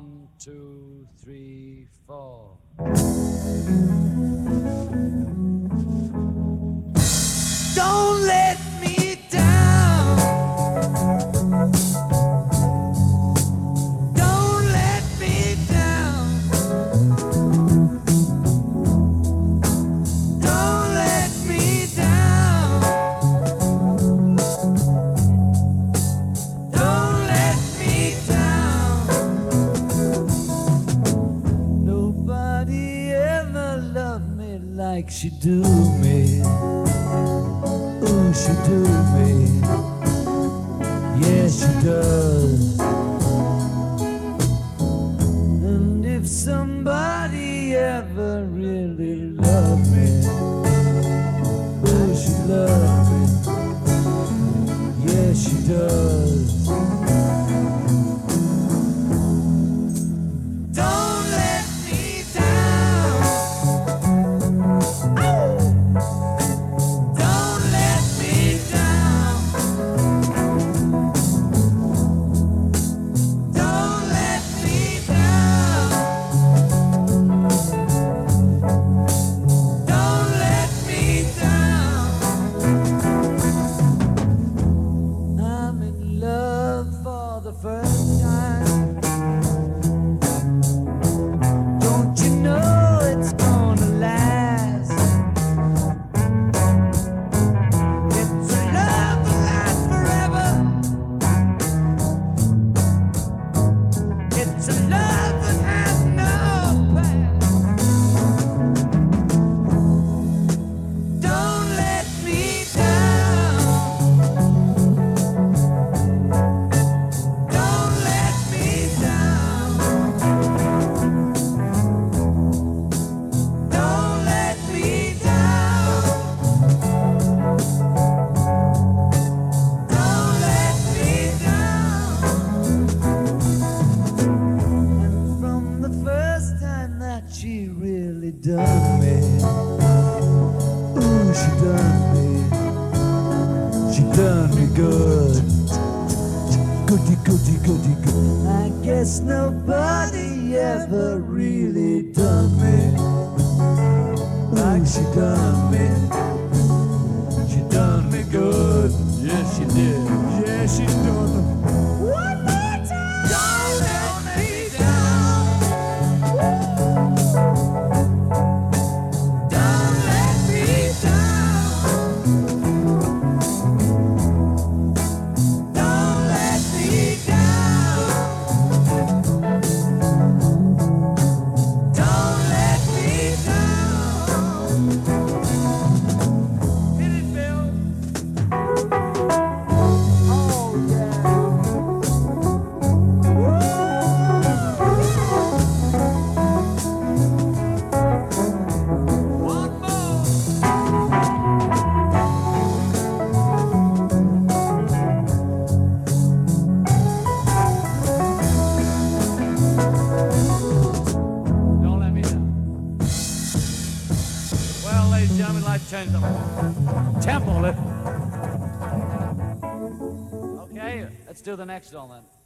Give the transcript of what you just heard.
One, two, three, four. Don't like she do me. Ooh, she do me. Yes, yeah, she does. And if somebody ever really loved me, ooh, she loved me. Yes, yeah, she does. done me good. Goody, goody, goody, good. I guess nobody ever really done me like she done. ladies and gentlemen, like to change. Okay, let's do the next one then.